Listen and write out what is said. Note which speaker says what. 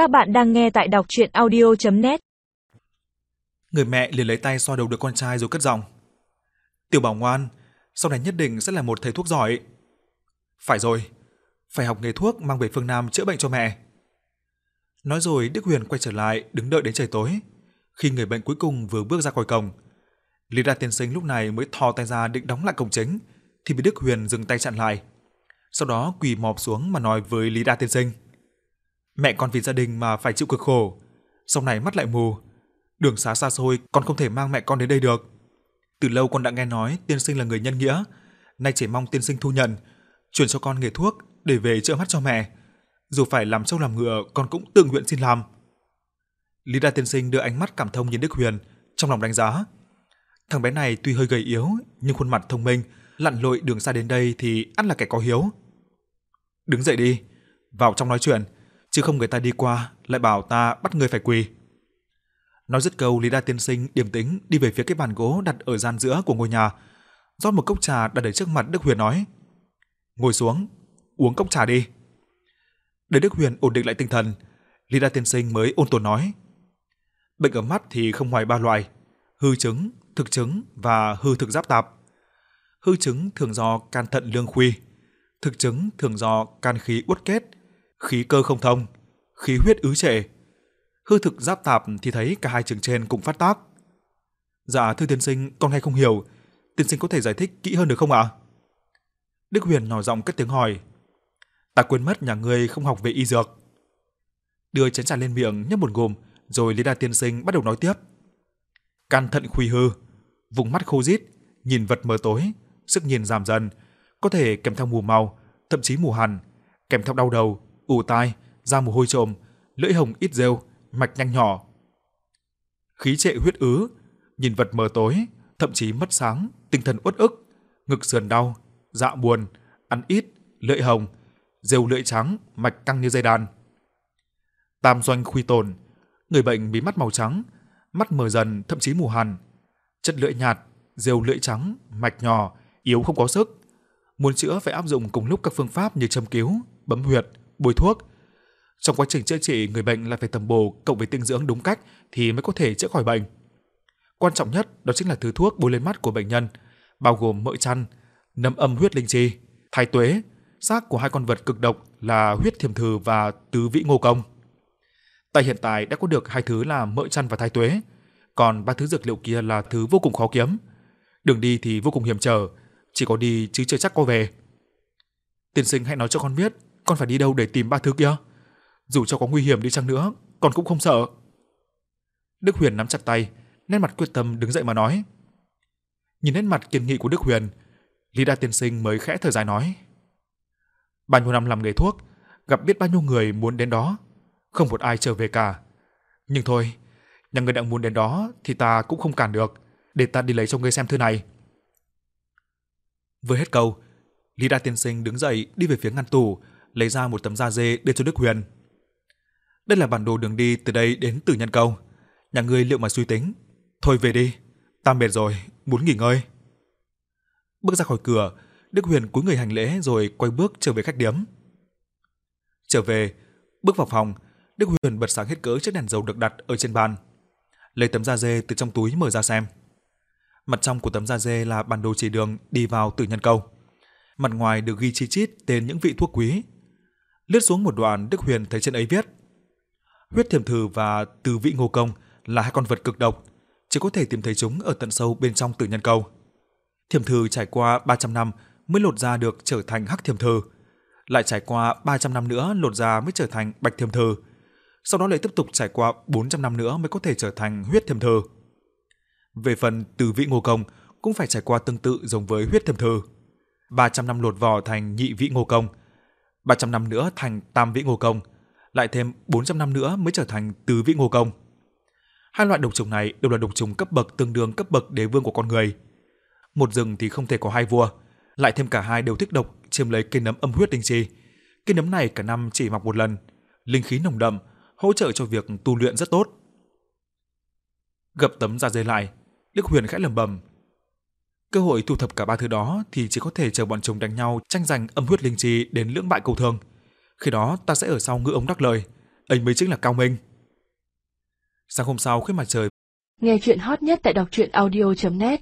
Speaker 1: Các bạn đang nghe tại đọc chuyện audio.net
Speaker 2: Người mẹ liền lấy tay so đầu đứa con trai rồi cất giọng. Tiểu bảo ngoan, sau này nhất định sẽ là một thầy thuốc giỏi. Phải rồi, phải học nghề thuốc mang về phương Nam chữa bệnh cho mẹ. Nói rồi Đức Huyền quay trở lại đứng đợi đến trời tối. Khi người bệnh cuối cùng vừa bước ra khỏi cổng, Lý Đa tiên sinh lúc này mới thò tay ra định đóng lại cổng chính, thì bị Đức Huyền dừng tay chặn lại. Sau đó quỳ mọp xuống mà nói với Lý Đa tiên sinh. Mẹ con vì gia đình mà phải chịu cực khổ, sau này mắt lại mù. Đường xá xa xôi con không thể mang mẹ con đến đây được. Từ lâu con đã nghe nói tiên sinh là người nhân nghĩa, nay chỉ mong tiên sinh thu nhận, chuyển cho con nghề thuốc để về chữa mắt cho mẹ. Dù phải làm trâu làm ngựa, con cũng tự nguyện xin làm. Lý Đa tiên sinh đưa ánh mắt cảm thông nhìn Đức Huyền, trong lòng đánh giá. Thằng bé này tuy hơi gầy yếu, nhưng khuôn mặt thông minh, lặn lội đường xa đến đây thì ăn là kẻ có hiếu. Đứng dậy đi, vào trong nói chuyện, chứ không người ta đi qua lại bảo ta bắt người phải quỳ. Nói dứt câu, Lý Đa tiên sinh điềm tĩnh đi về phía cái bàn gỗ đặt ở gian giữa của ngôi nhà, rót một cốc trà đặt ở trước mặt Đức Huyền nói: "Ngồi xuống, uống cốc trà đi." Để Đức Huyền ổn định lại tinh thần, Lý Đa tiên sinh mới ôn tồn nói: "Bệnh ở mắt thì không ngoài ba loại: hư chứng, thực chứng và hư thực giáp tạp. Hư chứng thường do can thận lương khuy, thực chứng thường do can khí uất kết, khí cơ không thông, khí huyết ứ trệ. Hư thực giáp tạp thì thấy cả hai trường trên cũng phát tác. Dạ thưa tiên sinh, con hay không hiểu, tiên sinh có thể giải thích kỹ hơn được không ạ? Đức Huyền nhỏ giọng cất tiếng hỏi. Ta quên mất nhà ngươi không học về y dược. Đưa chén trà lên miệng nhấp một ngụm, rồi Lý Đa tiên sinh bắt đầu nói tiếp. Can thận khuy hư, vùng mắt khô rít, nhìn vật mờ tối, sức nhìn giảm dần, có thể kèm theo mù màu, thậm chí mù hằn, kèm theo đau đầu, ù tai, da mồ hôi trộm, lưỡi hồng ít rêu, mạch nhanh nhỏ. Khí trệ huyết ứ, nhìn vật mờ tối, thậm chí mất sáng, tinh thần uất ức, ngực sườn đau, dạ buồn, ăn ít, lưỡi hồng, rêu lưỡi trắng, mạch căng như dây đàn. Tam doanh khuy tồn, người bệnh bị mắt màu trắng, mắt mờ dần, thậm chí mù hằn, chất lưỡi nhạt, rêu lưỡi trắng, mạch nhỏ, yếu không có sức. Muốn chữa phải áp dụng cùng lúc các phương pháp như châm cứu, bấm huyệt, bôi thuốc. Trong quá trình chữa trị, người bệnh lại phải tầm bổ cộng với tinh dưỡng đúng cách thì mới có thể chữa khỏi bệnh. Quan trọng nhất đó chính là thứ thuốc bôi lên mắt của bệnh nhân, bao gồm mỡ chăn, nấm âm huyết linh chi, thái tuế, xác của hai con vật cực độc là huyết thiềm thử và tứ vĩ ngô công. Tại hiện tại đã có được hai thứ là mỡ chăn và thái tuế, còn ba thứ dược liệu kia là thứ vô cùng khó kiếm. Đường đi thì vô cùng hiểm trở, chỉ có đi chứ chưa chắc có về. Tiên sinh hãy nói cho con biết, con phải đi đâu để tìm ba thứ kia. Dù cho có nguy hiểm đi chăng nữa, con cũng không sợ. Đức Huyền nắm chặt tay, nét mặt quyết tâm đứng dậy mà nói. Nhìn nét mặt kiên nghị của Đức Huyền, Lý Đa tiên sinh mới khẽ thở dài nói: Bao nhiêu năm làm nghề thuốc, gặp biết bao nhiêu người muốn đến đó, không một ai trở về cả. Nhưng thôi, nhà người đang muốn đến đó thì ta cũng không cản được, để ta đi lấy cho ngươi xem thư này. Vừa hết câu, Lý Đa tiên sinh đứng dậy đi về phía ngăn tủ, lấy ra một tấm da dê đưa cho Đức Huyền. Đây là bản đồ đường đi từ đây đến Tử Nhân Câu. Nhà ngươi liệu mà suy tính. Thôi về đi, ta mệt rồi, muốn nghỉ ngơi. Bước ra khỏi cửa, Đức Huyền cúi người hành lễ rồi quay bước trở về khách điếm. Trở về, bước vào phòng, Đức Huyền bật sáng hết cỡ chiếc đèn dầu được đặt ở trên bàn. Lấy tấm da dê từ trong túi mở ra xem. Mặt trong của tấm da dê là bản đồ chỉ đường đi vào Tử Nhân Câu. Mặt ngoài được ghi chi chít tên những vị thuốc quý. Lướt xuống một đoạn, Đức Huyền thấy trên ấy viết: Huyết thiềm thử và từ vị ngô công là hai con vật cực độc, chỉ có thể tìm thấy chúng ở tận sâu bên trong Tử Nhân Câu. Thiềm thử trải qua 300 năm mới lột ra được trở thành hắc thiềm thử, lại trải qua 300 năm nữa lột ra mới trở thành bạch thiềm thử, sau đó lại tiếp tục trải qua 400 năm nữa mới có thể trở thành huyết thiềm thử. Về phần từ vị ngô công cũng phải trải qua tương tự giống với huyết thiềm thử. 300 năm lột vỏ thành nhị vị ngô công, 300 năm nữa thành tam vĩ ngô công, lại thêm 400 năm nữa mới trở thành tứ vĩ ngô công. Hai loại độc trùng này đều là độc trùng cấp bậc tương đương cấp bậc đế vương của con người. Một rừng thì không thể có hai vua, lại thêm cả hai đều thích độc, chiếm lấy cây nấm âm huyết linh chi. Cây nấm này cả năm chỉ mọc một lần, linh khí nồng đậm, hỗ trợ cho việc tu luyện rất tốt. Gập tấm da dê lại, Đức Huyền khẽ lẩm bẩm. Cơ hội thu thập cả ba thứ đó thì chỉ có thể chờ bọn chúng đánh nhau tranh giành âm huyết linh trì đến lưỡng bại cầu thường. Khi đó ta sẽ ở sau ngữ ống đắc lời, ấy mới chính là cao minh. Sáng hôm sau khi mặt trời
Speaker 3: Nghe chuyện hot nhất tại đọc truyện audio.net